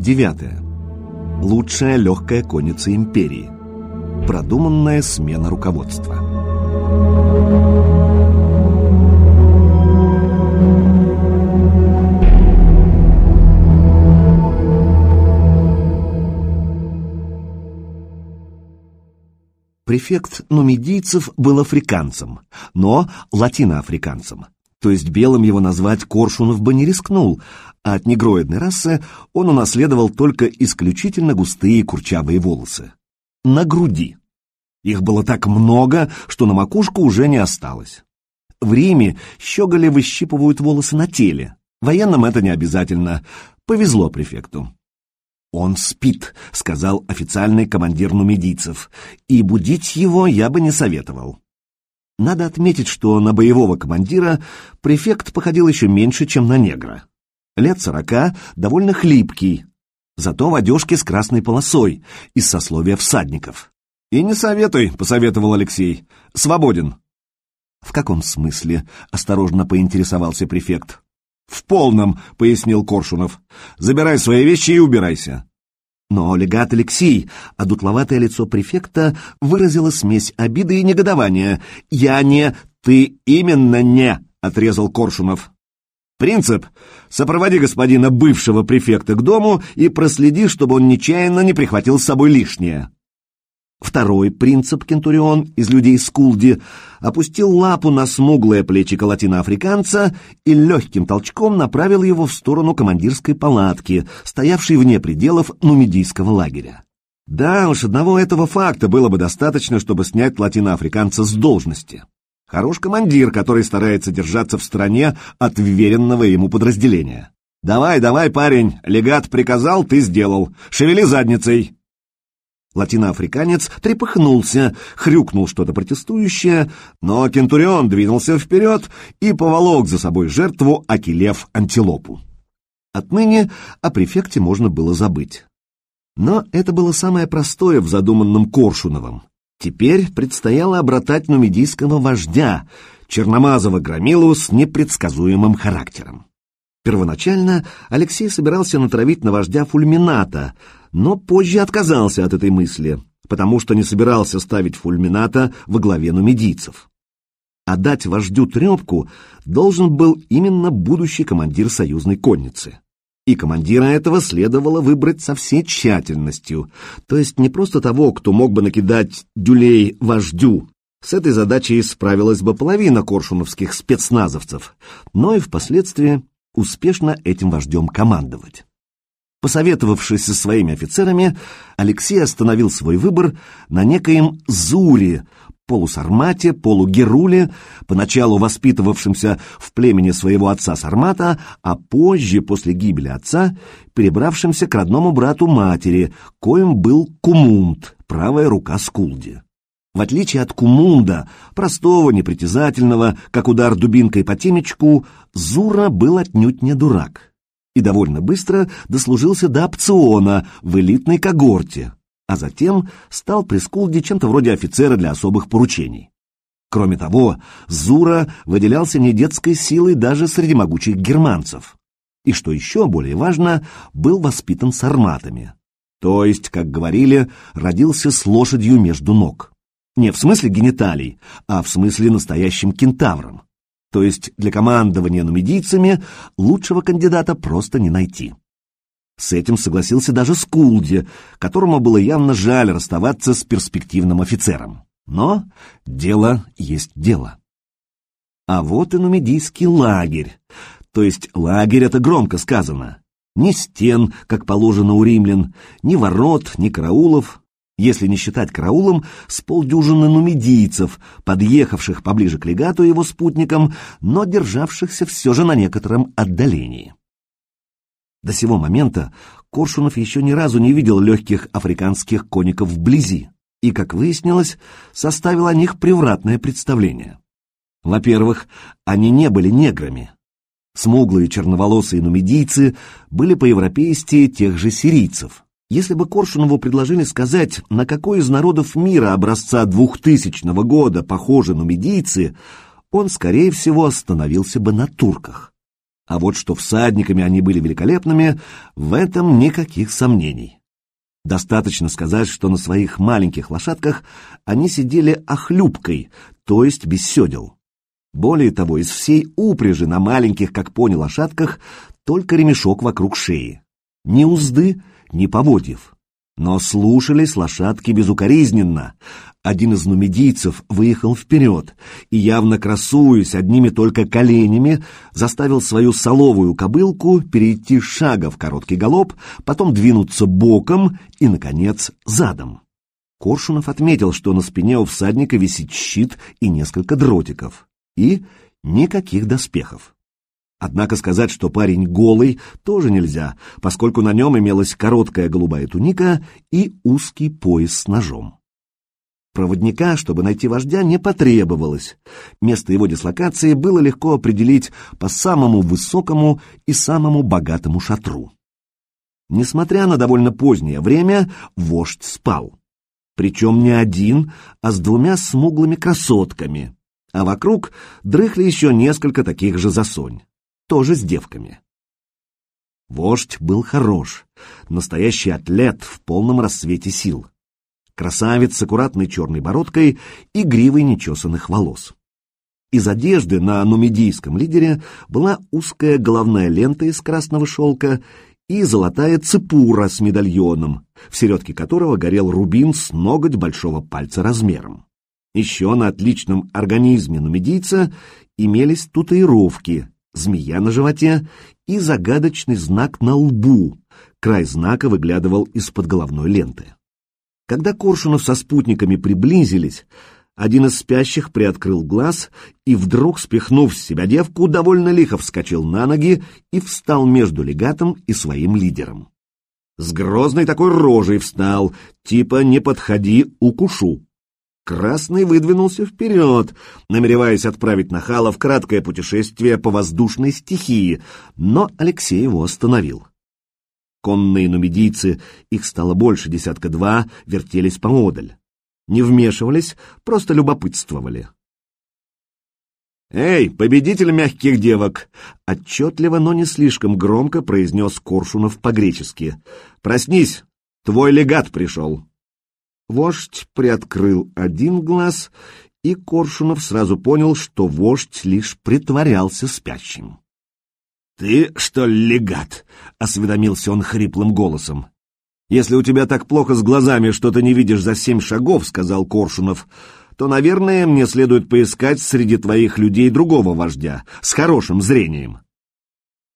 Девятое. Лучшая легкая конница империи. Продуманная смена руководства. Префект нумидийцев был африканцем, но латиноафриканцем. То есть белым его назвать Коршунов бы не рискнул, а от негроидной расы он унаследовал только исключительно густые курчавые волосы. На груди. Их было так много, что на макушку уже не осталось. В Риме щеголи выщипывают волосы на теле. Военным это не обязательно. Повезло префекту. «Он спит», — сказал официальный командир нумидийцев, «и будить его я бы не советовал». Надо отметить, что на боевого командира префект походил еще меньше, чем на негра. Лет сорока, довольно хлипкий, зато в одежке с красной полосой, из сословия всадников. «И не советуй», — посоветовал Алексей. «Свободен». «В каком смысле?» — осторожно поинтересовался префект. «В полном», — пояснил Коршунов. «Забирай свои вещи и убирайся». Но легат Алексей, а дутловатое лицо префекта выразило смесь обиды и негодования. «Я не... Ты именно не...» — отрезал Коршунов. «Принцип. Сопроводи господина бывшего префекта к дому и проследи, чтобы он нечаянно не прихватил с собой лишнее». Второй принцип Кентурион из людей Скулди опустил лапу на смуглое плечико латиноафриканца и легким толчком направил его в сторону командирской палатки, стоявшей вне пределов нумидийского лагеря. Да уж, одного этого факта было бы достаточно, чтобы снять латиноафриканца с должности. Хорош командир, который старается держаться в стороне от вверенного ему подразделения. «Давай, давай, парень, легат приказал, ты сделал. Шевели задницей!» Латиноафриканец трепыхнулся, хрюкнул что-то протестующее, но Кентурион двинулся вперед и поволок за собой жертву, окилев антилопу. Отныне о префекте можно было забыть. Но это было самое простое в задуманном Коршуновом. Теперь предстояло обратать нумидийского вождя, черномазого громилу с непредсказуемым характером. Первоначально Алексей собирался натравить на вождя фульмината, но позже отказался от этой мысли, потому что не собирался ставить фульмината во главе нумидийцев. А дать вождю трепку должен был именно будущий командир союзной конницы. И командира этого следовало выбрать со всей тщательностью, то есть не просто того, кто мог бы накидать дюлей вождю. С этой задачей справилась бы половина коршуновских спецназовцев, но и впоследствии успешно этим вождем командовать. Посоветовавшись со своими офицерами, Алексей остановил свой выбор на некоем Зуре, полусармате, полугеруле, поначалу воспитывавшемся в племени своего отца Сармата, а позже, после гибели отца, перебравшемся к родному брату матери, коим был Кумунд, правая рука Скулди. В отличие от Кумунда, простого, непритязательного, как удар дубинкой по темечку, Зура был отнюдь не дурак и довольно быстро дослужился до опциона в элитной когорте, а затем стал при Скулде чем-то вроде офицера для особых поручений. Кроме того, Зура выделялся не детской силой даже среди могучих германцев. И, что еще более важно, был воспитан с арматами. То есть, как говорили, родился с лошадью между ног. Не в смысле гениталий, а в смысле настоящим кентавром. То есть для командования нумидийцами лучшего кандидата просто не найти. С этим согласился даже Скулди, которому было явно жаль расставаться с перспективным офицером. Но дело есть дело. А вот и нумидийский лагерь. То есть лагерь — это громко сказано. Ни стен, как положено у римлян, ни ворот, ни караулов, если не считать караулом, с полдюжины нумидийцев, подъехавших поближе к легату его спутникам, но державшихся все же на некотором отдалении. До сего момента Коршунов еще ни разу не видел легких африканских коников вблизи и, как выяснилось, составил о них превратное представление. Во-первых, они не были неграми. Смуглые черноволосые нумидийцы были по-европейски тех же сирийцев. Если бы Коршунову предложили сказать, на какой из народов мира образца двухтысячного года похожи нумидийцы, он, скорее всего, остановился бы на турках. А вот что всадниками они были великолепными, в этом никаких сомнений. Достаточно сказать, что на своих маленьких лошадках они сидели охлюбкой, то есть без седел. Более того, из всей упряжи на маленьких, как пони, лошадках только ремешок вокруг шеи. Ни узды, ни поводьев. Но слушались лошадки безукоризненно. Один из нумидийцев выехал вперед и, явно красуясь одними только коленями, заставил свою соловую кобылку перейти шага в короткий галоп, потом двинуться боком и, наконец, задом. Коршунов отметил, что на спине у всадника висит щит и несколько дротиков. И никаких доспехов. Однако сказать, что парень голый, тоже нельзя, поскольку на нем имелась короткая голубая туника и узкий пояс с ножом. Проводника, чтобы найти вождя, не потребовалось. Место его дислокации было легко определить по самому высокому и самому богатому шатру. Несмотря на довольно позднее время, вождь спал. Причем не один, а с двумя смуглыми красотками. А вокруг дрыхли еще несколько таких же засонь тоже с девками. Вождь был хорош, настоящий атлет в полном рассвете сил. Красавец с аккуратной черной бородкой и гривой нечесанных волос. Из одежды на нумидийском лидере была узкая головная лента из красного шелка и золотая цепура с медальоном, в середке которого горел рубин с ноготь большого пальца размером. Еще на отличном организме нумидийца имелись татуировки, змея на животе и загадочный знак на лбу. Край знака выглядывал из-под головной ленты. Когда Коршунов со спутниками приблизились, один из спящих приоткрыл глаз и, вдруг спихнув с себя девку, довольно лихо вскочил на ноги и встал между легатом и своим лидером. С грозной такой рожей встал, типа «не подходи, укушу». Красный выдвинулся вперед, намереваясь отправить Нахала в краткое путешествие по воздушной стихии, но Алексей его остановил. Конные нумидийцы, их стало больше десятка два, вертелись поодаль. Не вмешивались, просто любопытствовали. «Эй, победитель мягких девок!» — отчетливо, но не слишком громко произнес Коршунов по-гречески. «Проснись, твой легат пришел!» Вождь приоткрыл один глаз, и Коршунов сразу понял, что вождь лишь притворялся спящим. «Ты, что ли, легат?» — осведомился он хриплым голосом. «Если у тебя так плохо с глазами, что ты не видишь за семь шагов», — сказал Коршунов, «то, наверное, мне следует поискать среди твоих людей другого вождя, с хорошим зрением».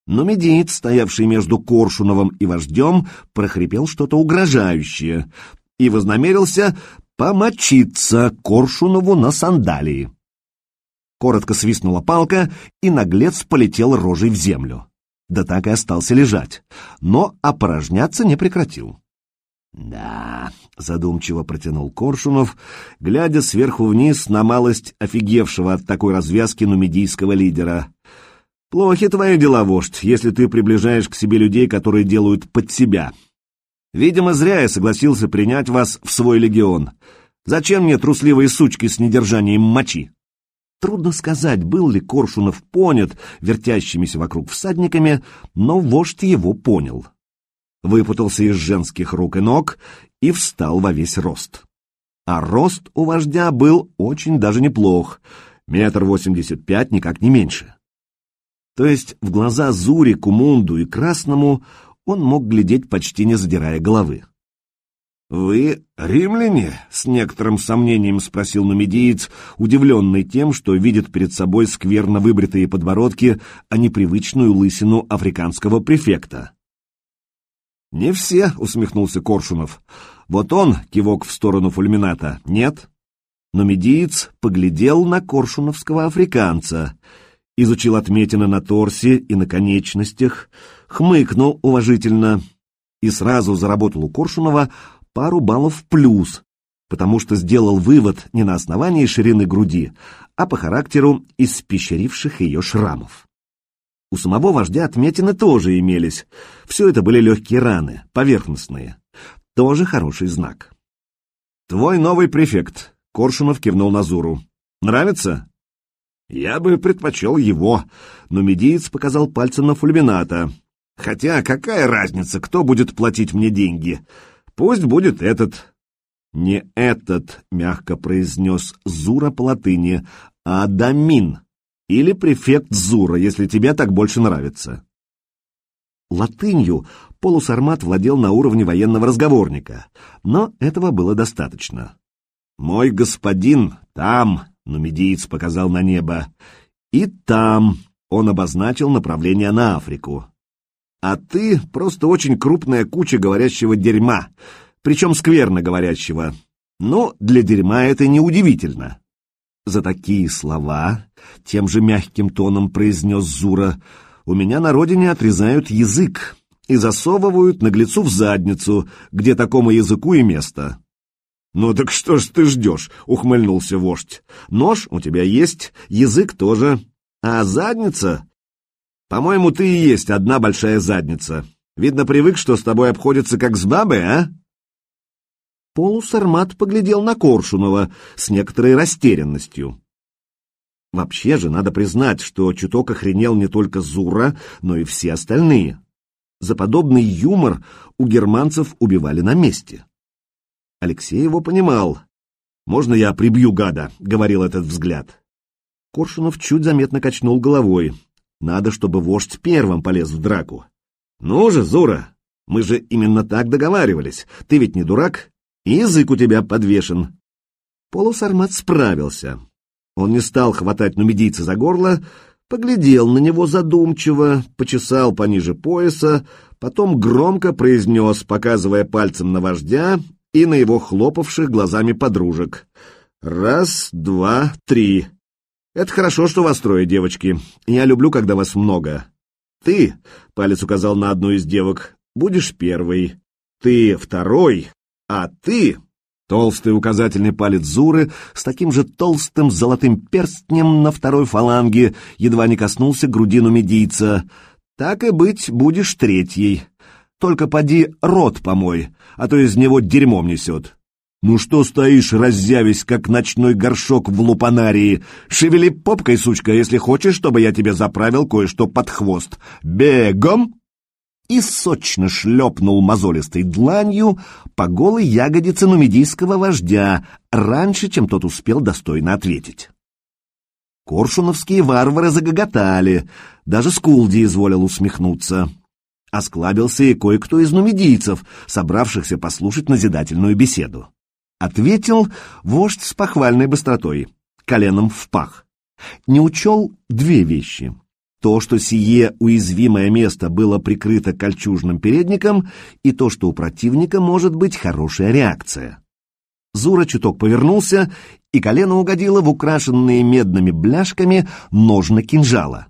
Но медиец, стоявший между Коршуновым и вождем, прохрипел что-то угрожающее, и вознамерился помочиться Коршунову на сандалии. Коротко свистнула палка, и наглец полетел рожей в землю. Да так и остался лежать, но опорожняться не прекратил. «Да», — задумчиво протянул Коршунов, глядя сверху вниз на малость офигевшего от такой развязки нумидийского лидера. «Плохи твои дела, вождь, если ты приближаешь к себе людей, которые делают под себя, Видимо, зря я согласился принять вас в свой легион. Зачем мне трусливые сучки с недержанием мочи? Трудно сказать, был ли Коршунов понят вертящимися вокруг всадниками, но вождь его понял. Выпутался из женских рук и ног и встал во весь рост. А рост у вождя был очень даже неплох, метр восемьдесят пять, никак не меньше. То есть в глаза Зури, Кумунду и Красному он мог глядеть почти не задирая головы. «Вы римляне?» — с некоторым сомнением спросил нумидиец, удивленный тем, что видит перед собой скверно выбритые подбородки, а не привычную лысину африканского префекта. «Не все», — усмехнулся Коршунов. «Вот он, кивок в сторону фульмината, нет?» Но медиец поглядел на коршуновского африканца, изучил отметины на торсе и на конечностях, хмыкнул уважительно и сразу заработал у Коршунова пару баллов плюс, потому что сделал вывод не на основании ширины груди, а по характеру испещеривших ее шрамов. У самого вождя отметины тоже имелись. Все это были легкие раны, поверхностные. Тоже хороший знак. «Твой новый префект», — Коршунов кивнул на Зуру. «Нравится?» Я бы предпочел его, но медиец показал пальцем на фульмината. Хотя какая разница, кто будет платить мне деньги? Пусть будет этот. Не этот, мягко произнес Зура по латыни, а Дамин. Или префект Зура, если тебе так больше нравится. Латынью полусармат владел на уровне военного разговорника, но этого было достаточно. «Мой господин там», — нумидиец показал на небо, — «и там», — он обозначил направление на Африку. «А ты просто очень крупная куча говорящего дерьма, причем скверно говорящего. Но для дерьма это неудивительно». За такие слова, тем же мягким тоном произнес Зура, у меня на родине отрезают язык и засовывают наглецу в задницу, где такому языку и место. «Ну так что ж ты ждешь?» — ухмыльнулся вождь. «Нож у тебя есть, язык тоже. А задница? По-моему, ты и есть одна большая задница. Видно, привык, что с тобой обходится как с бабой, а?» Полусармат поглядел на Коршунова с некоторой растерянностью. Вообще же надо признать, что чуток охренел не только Зура, но и все остальные. За подобный юмор у германцев убивали на месте. Алексей его понимал. «Можно я прибью гада?» — говорил этот взгляд. Коршунов чуть заметно качнул головой. «Надо, чтобы вождь первым полез в драку». «Ну же, Зура, мы же именно так договаривались. Ты ведь не дурак, и язык у тебя подвешен». Полусармат справился. Он не стал хватать нумидийца за горло, поглядел на него задумчиво, почесал пониже пояса, потом громко произнес, показывая пальцем на вождя и на его хлопавших глазами подружек. «Раз, два, три. Это хорошо, что вас трое, девочки. Я люблю, когда вас много. Ты, — палец указал на одну из девок, — будешь первый. Ты второй, а ты Толстый указательный палец Зуры с таким же толстым золотым перстнем на второй фаланге едва не коснулся грудину медийца. «Так и быть, будешь третьей. Только поди рот помой, а то из него дерьмом несет». «Ну что стоишь, раззявись, как ночной горшок в лупанарии? Шевели попкой, сучка, если хочешь, чтобы я тебе заправил кое-что под хвост. Бегом!» и сочно шлепнул мозолистой дланью по голой ягодице нумидийского вождя, раньше, чем тот успел достойно ответить. Коршуновские варвары загоготали, даже Скулди изволил усмехнуться. Осклабился и кое-кто из нумидийцев, собравшихся послушать назидательную беседу. Ответил вождь с похвальной быстротой, коленом в пах. Не учел две вещи — то, что сие уязвимое место было прикрыто кольчужным передником, и то, что у противника может быть хорошая реакция. Зура чуток повернулся, и колено угодило в украшенные медными бляшками ножны кинжала.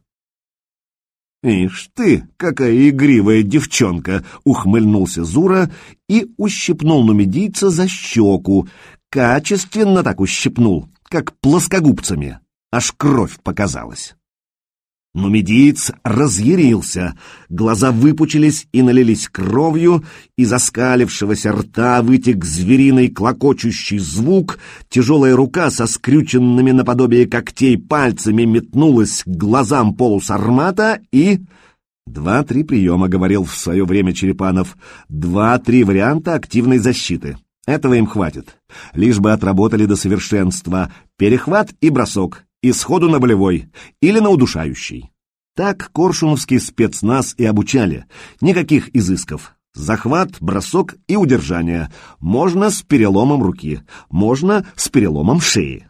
«Ишь ты, какая игривая девчонка!» — ухмыльнулся Зура и ущипнул нумидийца за щеку. Качественно так ущипнул, как плоскогубцами. Аж кровь показалась. Но медиец разъярился, глаза выпучились и налились кровью, из оскалившегося рта вытек звериный клокочущий звук, тяжелая рука со скрюченными наподобие когтей пальцами метнулась к глазам полусармата и... «Два-три приема», — говорил в свое время Черепанов, «два-три варианта активной защиты». Этого им хватит. Лишь бы отработали до совершенства. Перехват и бросок и сходу на болевой или на удушающий. Так коршуновский спецназ и обучали. Никаких изысков. Захват, бросок и удержание. Можно с переломом руки, можно с переломом шеи.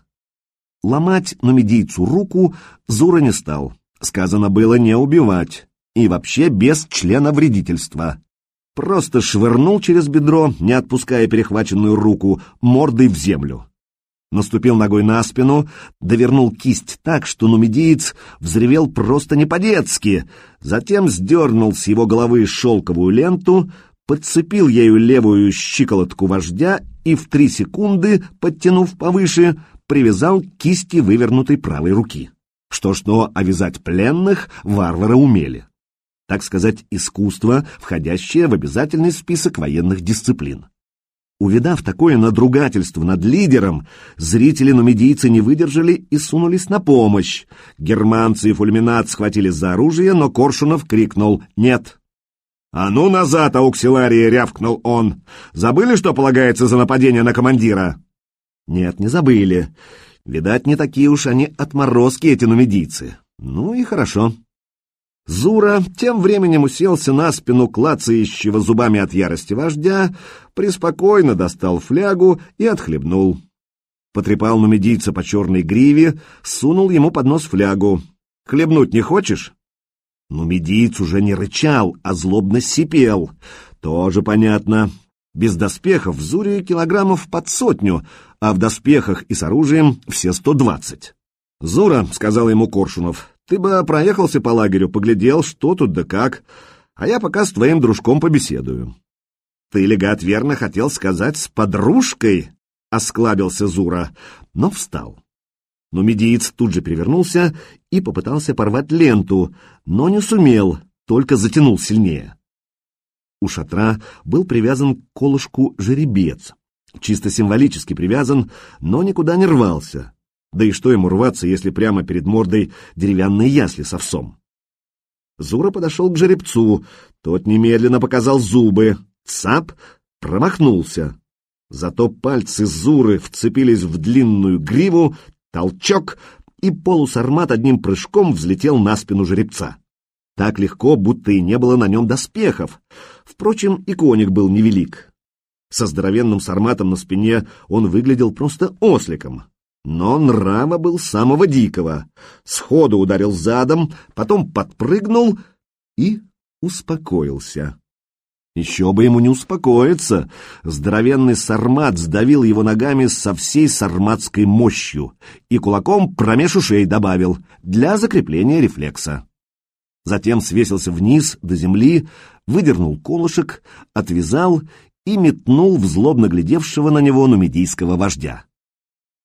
Ломать нумидийцу руку Зура не стал. Сказано было не убивать. И вообще без члена вредительства. Просто швырнул через бедро, не отпуская перехваченную руку, мордой в землю наступил ногой на спину, довернул кисть так, что нумидиец взревел просто не по-детски, затем сдернул с его головы шелковую ленту, подцепил ею левую щиколотку вождя и в три секунды, подтянув повыше, привязал кисти вывернутой правой руки. Что-что, а вязать пленных варвары умели. Так сказать, искусство, входящее в обязательный список военных дисциплин. Увидав такое надругательство над лидером, зрители-нумидийцы не выдержали и сунулись на помощь. Германцы и фульминат схватились за оружие, но Коршунов крикнул «Нет!». «А ну назад, ауксилария!» — рявкнул он. «Забыли, что полагается за нападение на командира?» «Нет, не забыли. Видать, не такие уж они отморозки, эти нумидийцы. Ну и хорошо». Зура тем временем уселся на спину клацающего зубами от ярости вождя, преспокойно достал флягу и отхлебнул. Потрепал нумидийца по черной гриве, сунул ему под нос флягу. «Хлебнуть не хочешь?» Нумидиец уже не рычал, а злобно сипел. Тоже понятно. Без доспехов в Зуре килограммов под сотню, а в доспехах и с оружием все сто двадцать. «Зура», — сказал ему Коршунов, ты бы проехался по лагерю, поглядел, что тут да как, а я пока с твоим дружком побеседую. Ты, легат, верно хотел сказать «с подружкой», — осклабился Зура, но встал. Но медиец тут же перевернулся и попытался порвать ленту, но не сумел, только затянул сильнее. У шатра был привязан к колышку жеребец, чисто символически привязан, но никуда не рвался. Да и что ему рваться, если прямо перед мордой деревянные ясли с овсом? Зура подошел к жеребцу, тот немедленно показал зубы. Цап промахнулся. Зато пальцы Зуры вцепились в длинную гриву, толчок, и полусармат одним прыжком взлетел на спину жеребца. Так легко, будто и не было на нем доспехов. Впрочем, и коник был невелик. Со здоровенным сарматом на спине он выглядел просто осликом но нрава был самого дикого. Сходу ударил задом, потом подпрыгнул и успокоился. Еще бы ему не успокоиться. Здоровенный сармат сдавил его ногами со всей сарматской мощью и кулаком промеж ушей добавил для закрепления рефлекса. Затем свесился вниз до земли, выдернул колышек, отвязал и метнул в злобно глядевшего на него нумидийского вождя.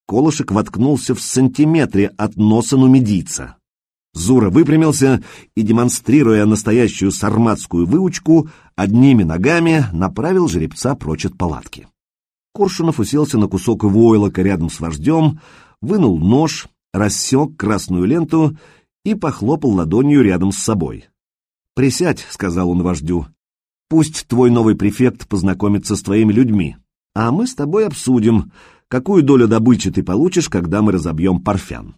Колышек воткнулся в сантиметре от носа нумидийца. Зура выпрямился и, демонстрируя настоящую сарматскую выучку, одними ногами направил жеребца прочь от палатки. Коршунов уселся на кусок войлока рядом с вождем, вынул нож, рассек красную ленту и похлопал ладонью рядом с собой. «Присядь», — сказал он вождю, — «пусть твой новый префект познакомится с твоими людьми, а мы с тобой обсудим, какую долю добычи ты получишь, когда мы разобьем Парфян.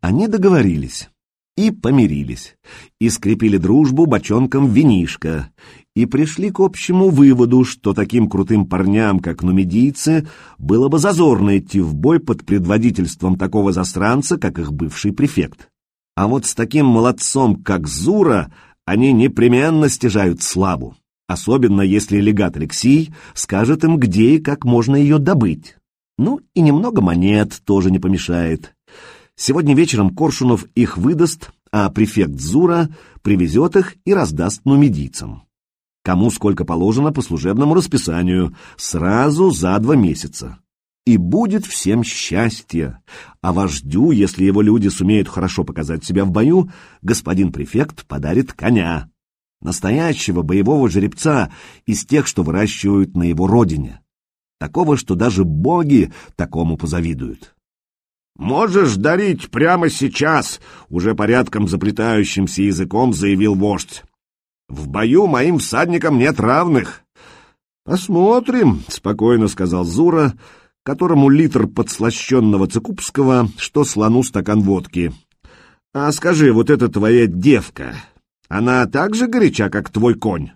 Они договорились и помирились, и скрепили дружбу бочонком винишка, и пришли к общему выводу, что таким крутым парням, как нумидийцы, было бы зазорно идти в бой под предводительством такого засранца, как их бывший префект. А вот с таким молодцом, как Зура, они непременно стяжают славу, особенно если легат Алексей скажет им, где и как можно ее добыть. Ну и немного монет тоже не помешает. Сегодня вечером Коршунов их выдаст, а префект Зура привезет их и раздаст нумидийцам. Кому сколько положено по служебному расписанию, сразу за два месяца. И будет всем счастье. А вождю, если его люди сумеют хорошо показать себя в бою, господин префект подарит коня. Настоящего боевого жеребца из тех, что выращивают на его родине такого, что даже боги такому позавидуют. «Можешь дарить прямо сейчас!» — уже порядком заплетающимся языком заявил вождь. «В бою моим всадникам нет равных!» «Посмотрим», — спокойно сказал Зура, которому литр подслащенного цикупского, что слону стакан водки. «А скажи, вот эта твоя девка, она так же горяча, как твой конь?»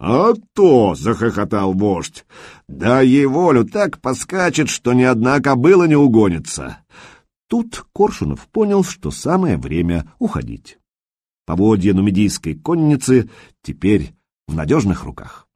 «А то!» — захохотал вождь. «Да ей волю так поскачет, что ни одна кобыла не угонится!» Тут Коршунов понял, что самое время уходить. Поводья нумидийской конницы теперь в надежных руках.